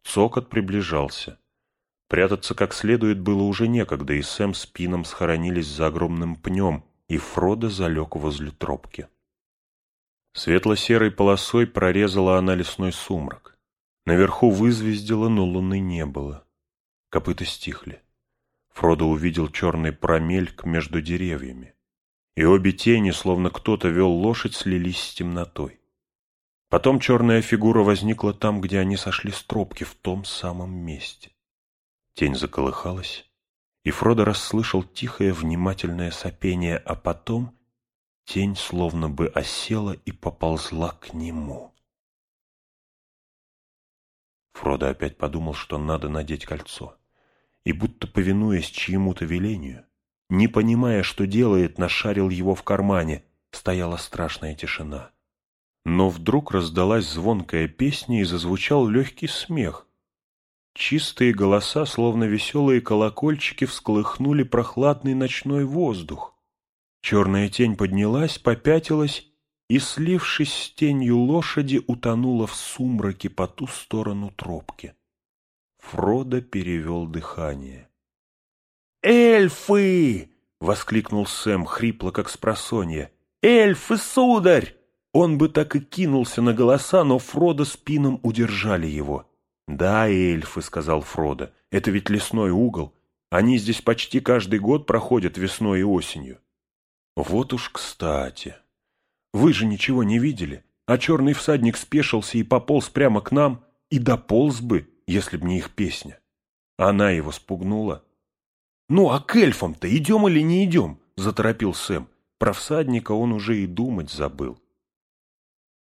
Speaker 1: Цокот приближался. Прятаться как следует было уже некогда, и Сэм с Пином схоронились за огромным пнем, и Фродо залег возле тропки. Светло-серой полосой прорезала она лесной сумрак. Наверху вызвездило, но луны не было. Копыта стихли. Фродо увидел черный промельк между деревьями. И обе тени, словно кто-то вел лошадь, слились с темнотой. Потом черная фигура возникла там, где они сошли с тропки, в том самом месте. Тень заколыхалась, и Фродо расслышал тихое внимательное сопение, а потом тень словно бы осела и поползла к нему. Фродо опять подумал, что надо надеть кольцо, и будто повинуясь чьему-то велению, не понимая, что делает, нашарил его в кармане, стояла страшная тишина. Но вдруг раздалась звонкая песня и зазвучал легкий смех. Чистые голоса, словно веселые колокольчики, всколыхнули прохладный ночной воздух. Черная тень поднялась, попятилась и, слившись с тенью лошади, утонула в сумраке по ту сторону тропки. Фродо перевел дыхание.
Speaker 2: «Эльфы!» — воскликнул Сэм, хрипло, как спросонья. «Эльфы, сударь!» Он бы так и кинулся на голоса, но Фродо спином удержали его. «Да, эльфы», — сказал Фродо, — «это ведь лесной угол. Они здесь почти каждый год проходят весной и осенью». «Вот уж кстати. Вы же ничего не видели, а черный всадник спешился и пополз прямо к нам, и дополз бы, если б не их песня. Она его спугнула». «Ну, а к эльфам-то идем или не идем?» — заторопил Сэм. Про всадника он уже и думать забыл.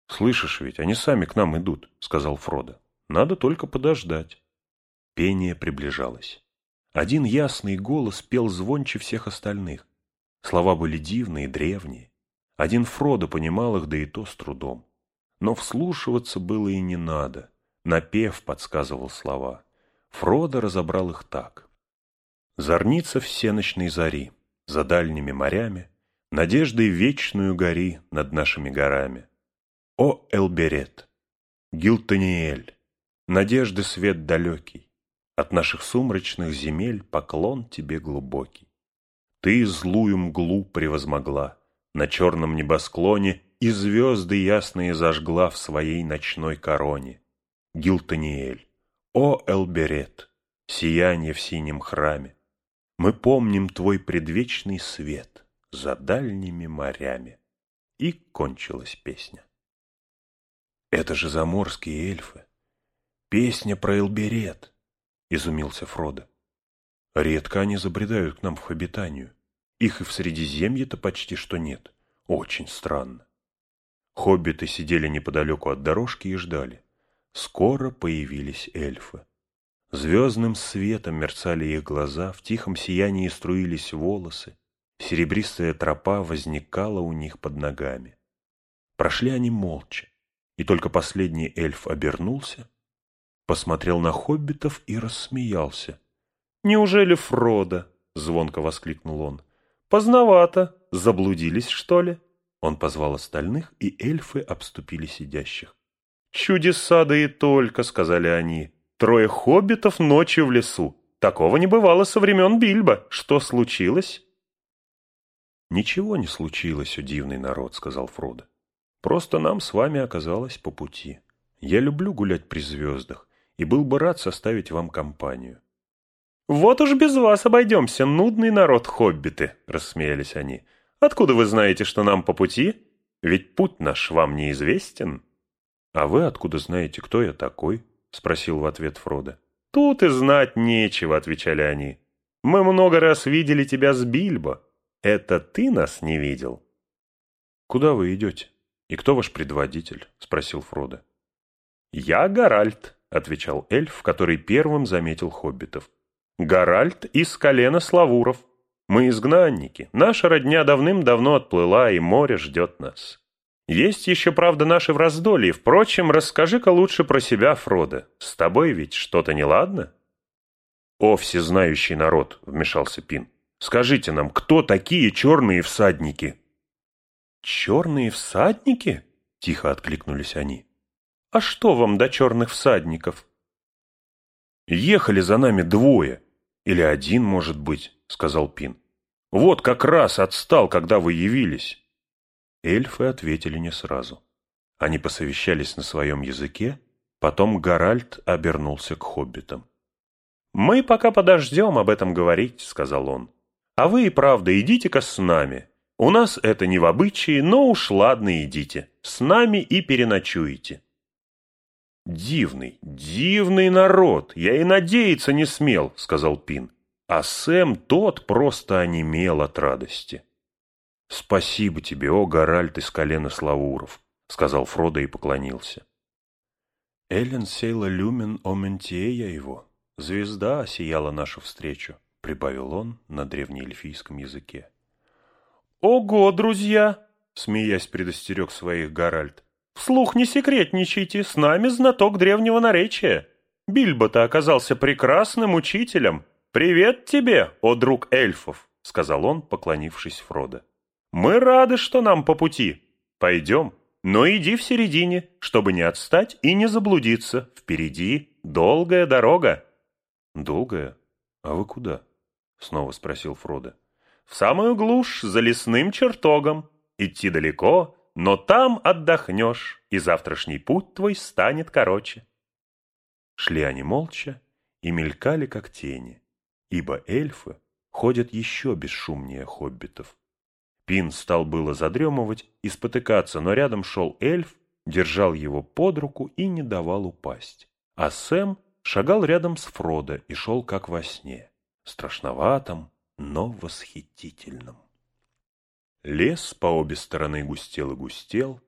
Speaker 1: «Слышишь ведь, они сами к нам идут», — сказал Фродо. Надо только подождать. Пение приближалось. Один ясный голос пел звонче всех остальных. Слова были дивные, древние. Один Фродо понимал их, да и то с трудом. Но вслушиваться было и не надо. Напев подсказывал слова. Фродо разобрал их так. «Зорница всеночной зари, за дальними морями, Надеждой вечную гори над нашими горами. О, Элберет! Гилтаниэль! Надежды свет далекий, От наших сумрачных земель Поклон тебе глубокий. Ты злую мглу превозмогла, На черном небосклоне И звезды ясные зажгла В своей ночной короне. Гилтаниэль, о Элберет, Сияние в синем храме, Мы помним твой предвечный свет За дальними морями. И кончилась песня. Это же заморские эльфы. «Песня про Элберет», — изумился Фродо. «Редко они забредают к нам в Хобитанию. Их и в Средиземье-то почти что нет. Очень странно». Хоббиты сидели неподалеку от дорожки и ждали. Скоро появились эльфы. Звездным светом мерцали их глаза, в тихом сиянии струились волосы, серебристая тропа возникала у них под ногами. Прошли они молча, и только последний эльф обернулся посмотрел на хоббитов и рассмеялся. «Неужели Фродо?» — звонко воскликнул он. «Поздновато. Заблудились, что ли?» Он позвал остальных, и эльфы обступили сидящих. «Чудеса да и только», — сказали они. «Трое хоббитов ночью в лесу. Такого не бывало со времен Бильбо. Что случилось?» «Ничего не случилось, о дивный народ», — сказал Фродо. «Просто нам с вами оказалось по пути. Я люблю гулять при звездах, и был бы рад составить вам компанию. «Вот уж без вас обойдемся, нудный народ хоббиты», — рассмеялись они. «Откуда вы знаете, что нам по пути? Ведь путь наш вам неизвестен». «А вы откуда знаете, кто я такой?» — спросил в ответ Фродо. «Тут и знать нечего», — отвечали они. «Мы много раз видели тебя с Бильбо. Это ты нас не видел?» «Куда вы идете? И кто ваш предводитель?» — спросил Фродо. «Я Гаральд», отвечал эльф, который первым заметил хоббитов. «Гаральд из колена Славуров. Мы изгнанники. Наша родня давным-давно отплыла, и море ждет нас. Есть еще, правда, наши в раздолье. Впрочем, расскажи-ка лучше про себя, Фродо. С тобой ведь что-то неладно?» «О, всезнающий народ!» — вмешался Пин. «Скажите нам, кто такие черные всадники?» «Черные всадники?» — тихо откликнулись они. «А что вам до черных всадников?» «Ехали за нами двое. Или один, может быть», — сказал Пин. «Вот как раз отстал, когда вы явились». Эльфы ответили не сразу. Они посовещались на своем языке, потом Гаральд обернулся к хоббитам. «Мы пока подождем об этом говорить», — сказал он. «А вы и правда идите-ка с нами. У нас это не в обычае, но уж ладно идите. С нами и переночуете». «Дивный, дивный народ! Я и надеяться не смел», — сказал Пин. А Сэм тот просто онемел от радости. «Спасибо тебе, о Гаральд из колена Славуров», — сказал Фродо и поклонился. «Эллен сейла люмен оментея его. Звезда осияла нашу встречу», — прибавил он на древнеэльфийском языке. «Ого, друзья!» — смеясь предостерег своих Гаральд. Вслух не секретничайте, с нами знаток древнего наречия. Бильбо-то оказался прекрасным учителем. Привет тебе, о друг эльфов, сказал он, поклонившись Фродо. Мы рады, что нам по пути. Пойдем, но иди в середине, чтобы не отстать и не заблудиться. Впереди долгая дорога.
Speaker 2: Долгая? А вы куда? Снова спросил Фродо.
Speaker 1: В самую глушь, за лесным чертогом. Идти далеко, но там отдохнешь, и завтрашний путь твой станет короче.
Speaker 2: Шли они молча и мелькали, как тени, ибо эльфы ходят еще бесшумнее хоббитов. Пин стал было задремывать и спотыкаться, но рядом шел эльф, держал его под руку и не давал упасть. А Сэм шагал рядом с Фродо и шел как во сне, страшноватым, но восхитительным. Лес по обе стороны густел и густел,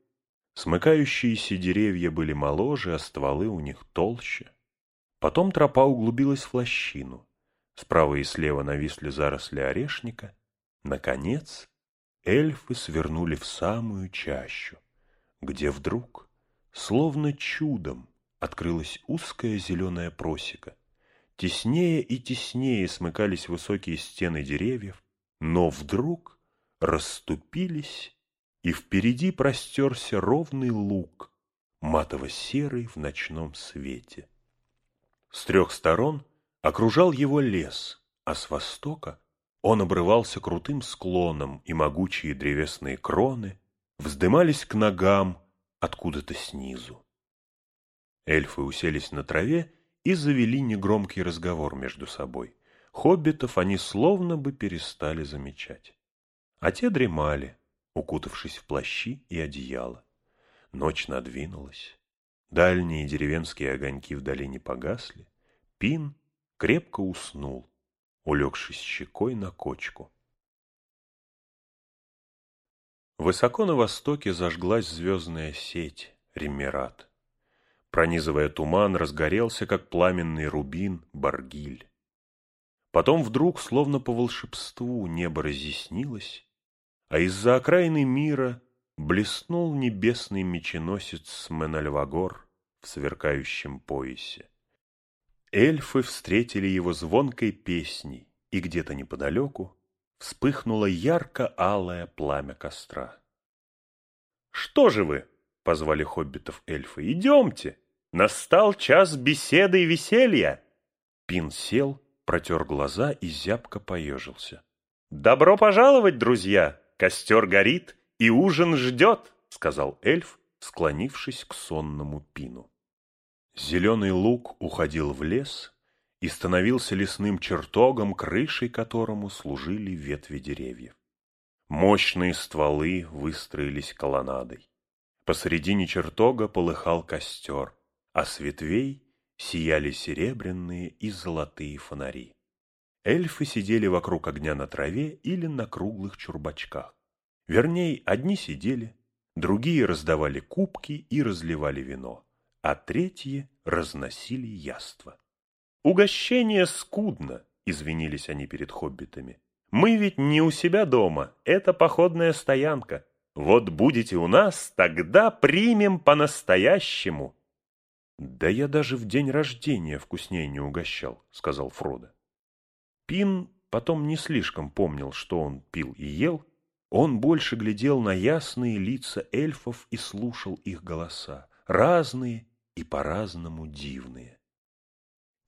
Speaker 2: смыкающиеся деревья были моложе, а стволы у них толще. Потом тропа углубилась в лощину, справа и слева нависли заросли орешника. Наконец, эльфы свернули в самую чащу, где вдруг, словно чудом, открылась узкая зеленая просека. Теснее и теснее смыкались высокие стены деревьев, но вдруг расступились, и впереди простерся ровный луг, матово-серый в ночном свете. С трех сторон окружал его лес, а с востока он обрывался крутым склоном, и могучие древесные кроны вздымались к ногам откуда-то снизу. Эльфы уселись на траве и завели негромкий разговор между собой. Хоббитов они словно бы перестали замечать. А те дремали, укутавшись в плащи и одеяло. Ночь надвинулась. Дальние деревенские огоньки в долине погасли. Пин крепко уснул, улегшись щекой на кочку. Высоко на востоке зажглась звездная сеть, Ремерат. Пронизывая туман, разгорелся, как пламенный рубин, Баргиль. Потом вдруг, словно по волшебству, небо разъяснилось, а из-за окраины мира блеснул небесный меченосец Менальвагор в сверкающем поясе. Эльфы встретили его звонкой песней, и где-то неподалеку вспыхнуло ярко-алое пламя костра.
Speaker 1: «Что же вы?» — позвали хоббитов эльфы. «Идемте! Настал час беседы и веселья!»
Speaker 2: Пин сел, протер глаза и зябко поежился.
Speaker 1: «Добро пожаловать, друзья! Костер горит, и ужин ждет!» — сказал эльф, склонившись к сонному Пину.
Speaker 2: Зеленый луг уходил в лес и становился лесным чертогом, крышей которому служили ветви деревьев. Мощные стволы выстроились колоннадой. Посредине чертога полыхал костер, а с ветвей сияли серебряные и золотые фонари. Эльфы сидели вокруг огня на траве или на круглых чурбачках. Вернее, одни сидели, другие раздавали кубки и разливали вино а третьи разносили яства.
Speaker 1: «Угощение скудно», — извинились они перед хоббитами. «Мы ведь не у себя дома, это походная стоянка. Вот будете у нас, тогда примем по-настоящему».
Speaker 2: «Да я даже в день рождения вкуснее не угощал», — сказал Фродо. Пин потом не слишком помнил, что он пил и ел, он больше глядел на ясные лица эльфов и слушал их голоса, разные и по-разному дивные.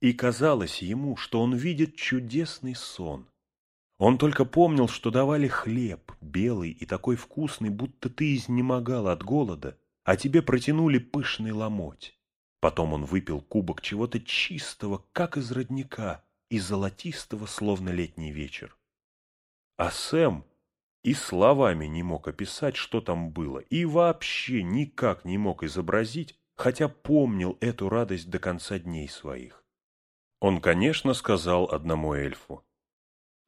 Speaker 2: И казалось ему, что он видит чудесный сон. Он только помнил, что давали хлеб, белый и такой вкусный, будто ты изнемогал от голода, а тебе протянули пышный ломоть. Потом он выпил кубок чего-то чистого, как из родника, и золотистого, словно летний вечер. А Сэм и словами не мог описать, что там было, и вообще никак не мог изобразить, хотя помнил эту радость до конца дней своих. Он, конечно, сказал одному эльфу.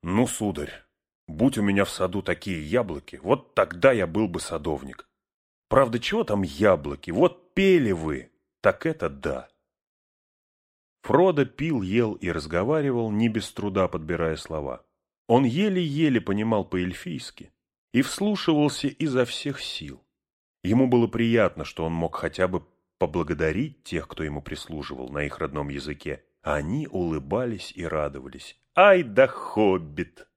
Speaker 2: «Ну, сударь, будь у меня в саду такие яблоки, вот тогда я был бы садовник. Правда, чего там яблоки? Вот пели вы, так это да». Фродо пил, ел и разговаривал, не без труда подбирая слова. Он еле-еле понимал по-эльфийски и вслушивался изо всех сил. Ему было приятно, что он мог хотя бы
Speaker 1: поблагодарить тех, кто ему прислуживал на их родном языке, а они улыбались и радовались. «Ай да хоббит!»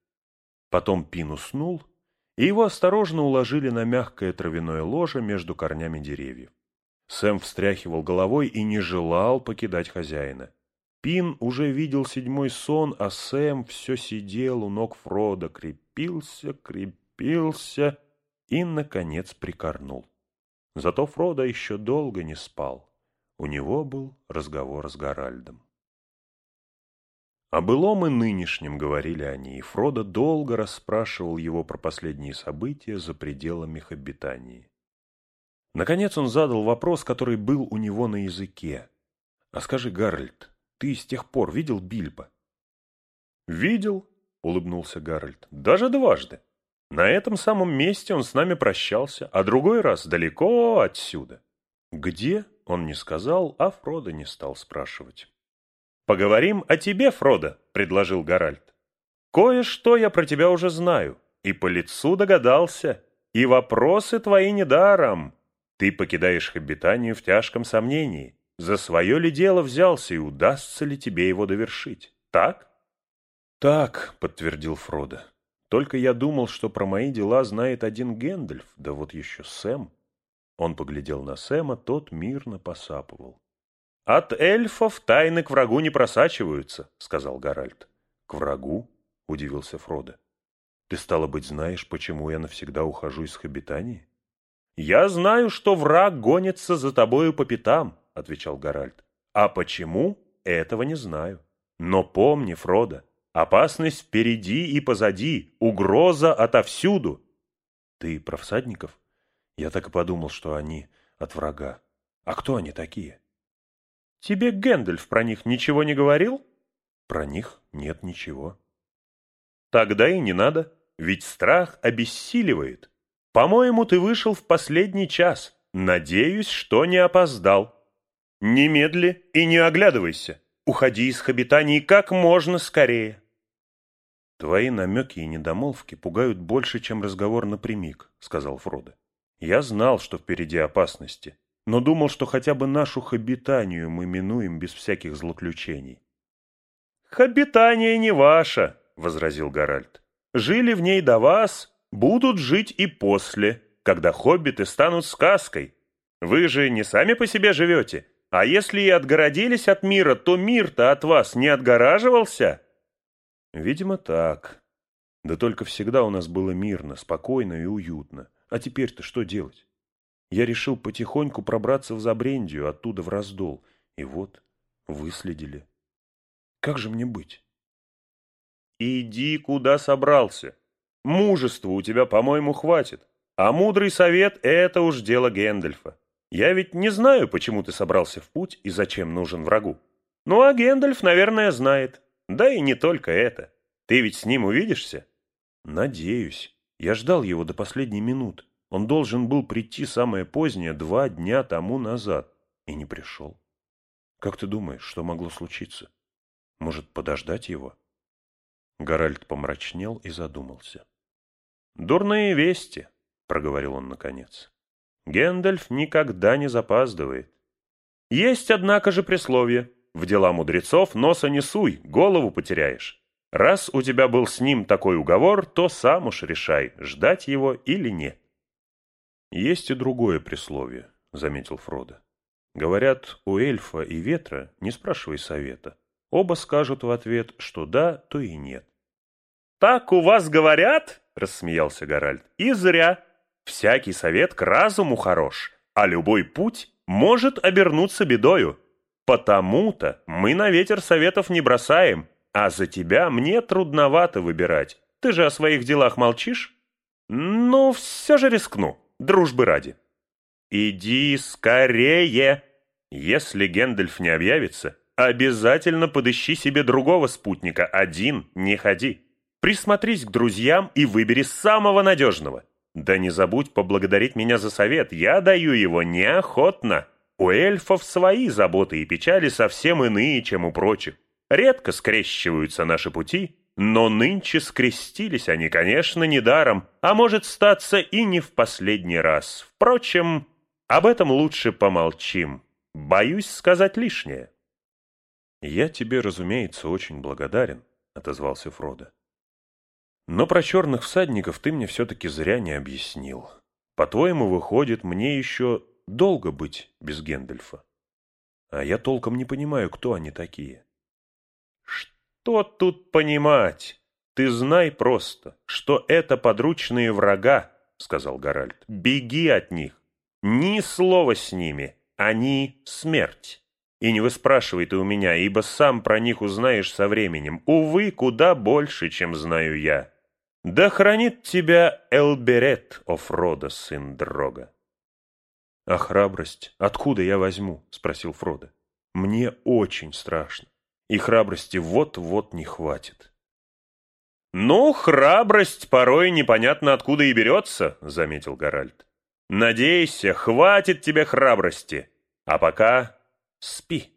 Speaker 1: Потом Пин уснул, и его осторожно уложили на мягкое травяное ложе между корнями деревьев. Сэм встряхивал головой и не желал покидать хозяина. Пин уже видел седьмой сон, а Сэм все сидел у ног Фрода, крепился, крепился и, наконец, прикорнул. Зато Фродо еще долго не спал. У него был разговор с Гаральдом. О былом и нынешнем говорили они, и Фродо долго расспрашивал его про последние события за пределами их обитания. Наконец он задал вопрос, который был у него на языке. «А скажи, Гарольд, ты с тех пор видел Бильбо?» «Видел», — улыбнулся Гарольд, — «даже дважды. На этом самом месте он с нами прощался, а другой раз далеко отсюда». «Где?» — он не сказал, а Фродо не стал спрашивать. «Поговорим о тебе, Фродо», — предложил Гарольд. «Кое-что я про тебя уже знаю, и по лицу догадался, и вопросы твои недаром. Ты покидаешь Хоббитанию в тяжком сомнении. За свое ли дело взялся и удастся ли тебе его довершить? Так? Так, подтвердил Фродо. Только я думал, что про мои дела знает один Гэндальф, да вот еще Сэм. Он поглядел на Сэма, тот мирно посапывал. «От эльфов тайны к врагу не просачиваются», — сказал Гаральд. «К врагу?» — удивился Фродо. «Ты, стало быть, знаешь, почему я навсегда ухожу из Хоббитании?» «Я знаю, что враг гонится за тобою по пятам», — отвечал Гаральд. «А почему? Этого не знаю. Но помни, Фродо, опасность впереди и позади, угроза отовсюду». «Ты про всадников?» Я так и подумал, что они от врага. А кто они такие? «Тебе Гэндальф про них ничего не говорил?» «Про них нет ничего». «Тогда и не надо, ведь страх обессиливает». По-моему, ты вышел в последний час. Надеюсь, что не опоздал. Немедли и не оглядывайся. Уходи из Хобитании как можно скорее. Твои намеки и недомолвки пугают больше, чем разговор напрямик, сказал Фродо. Я знал, что впереди опасности, но думал, что хотя бы нашу Хобитанию мы минуем без всяких злоключений. «Хобитания не ваша», — возразил Гаральд. «Жили в ней до вас, будут жить и после, когда хоббиты станут сказкой. Вы же не сами по себе живете, а если и отгородились от мира, то мир-то от вас не отгораживался? Видимо, так. Да только всегда у нас было мирно, спокойно и уютно. А теперь-то что делать? Я решил потихоньку пробраться в Забрендию, оттуда в раздол. И вот, выследили. Как же мне быть? Иди, куда собрался. Мужества у тебя, по-моему, хватит. А мудрый совет — это уж дело Гэндальфа. Я ведь не знаю, почему ты собрался в путь и зачем нужен врагу. Ну, а Гэндальф, наверное, знает. Да и не только это. Ты ведь с ним увидишься? Надеюсь. Я ждал его до последней минуты. Он должен был прийти самое позднее два дня тому назад. И не пришел. Как ты думаешь, что могло случиться? Может, подождать его? Гарольд помрачнел и задумался. «Дурные вести», — проговорил он наконец. «Гэндальф никогда не запаздывает. Есть, однако же, присловие. В дела мудрецов носа не суй, голову потеряешь. Раз у тебя был с ним такой уговор, то сам уж решай, ждать его или нет». «Есть и другое присловие», — заметил Фродо. «Говорят, у эльфа и ветра не спрашивай совета. Оба скажут в ответ, что да, то и нет. «Так у вас говорят?» — рассмеялся Гаральд. «И зря. Всякий совет к разуму хорош, а любой путь может обернуться бедою. Потому-то мы на ветер советов не бросаем, а за тебя мне трудновато выбирать. Ты же о своих делах молчишь? Ну, все же рискну, дружбы ради. Иди скорее. Если Гэндальф не объявится, обязательно подыщи себе другого спутника, один не ходи. Присмотрись к друзьям и выбери самого надежного. Да не забудь поблагодарить меня за совет, я даю его неохотно. У эльфов свои заботы и печали совсем иные, чем у прочих. Редко скрещиваются наши пути, но нынче скрестились они, конечно, недаром, а может статься и не в последний раз. Впрочем, об этом лучше помолчим. боюсь сказать лишнее». «Я тебе, разумеется, очень благодарен», — отозвался Фродо. «Но про черных всадников ты мне все-таки зря не объяснил. По-твоему, выходит, мне еще долго быть без Гендельфа? А я толком не понимаю, кто они такие».
Speaker 2: «Что тут понимать? Ты знай просто, что это подручные врага», — сказал Гаральд. «Беги от них. Ни слова с ними. Они — смерть». И не выспрашивай ты у меня, ибо сам про них узнаешь со временем. Увы, куда больше, чем знаю я. Да хранит тебя Элберет, о Фродо, сын Дрога.
Speaker 1: — А храбрость откуда я возьму? — спросил Фродо. — Мне очень страшно, и храбрости вот-вот не хватит.
Speaker 2: — Ну, храбрость порой непонятно откуда и берется, — заметил Гаральд. — Надейся, хватит тебе храбрости. А пока Спи.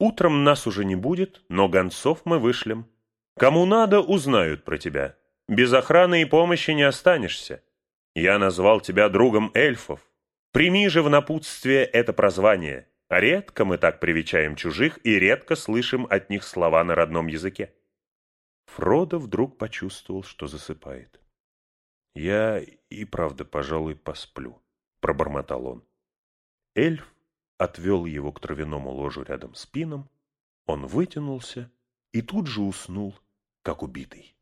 Speaker 2: Утром нас уже не будет, но гонцов мы вышлем. Кому надо, узнают про тебя. Без охраны и помощи не останешься. Я назвал тебя другом эльфов. Прими же в напутствие это прозвание. Редко мы так привечаем чужих и редко слышим от них слова на родном языке.
Speaker 1: Фродо вдруг почувствовал, что засыпает. «Я и правда, пожалуй, посплю», — пробормотал он. Эльф отвел его к травяному ложу рядом с пином, он вытянулся и тут же уснул, как убитый.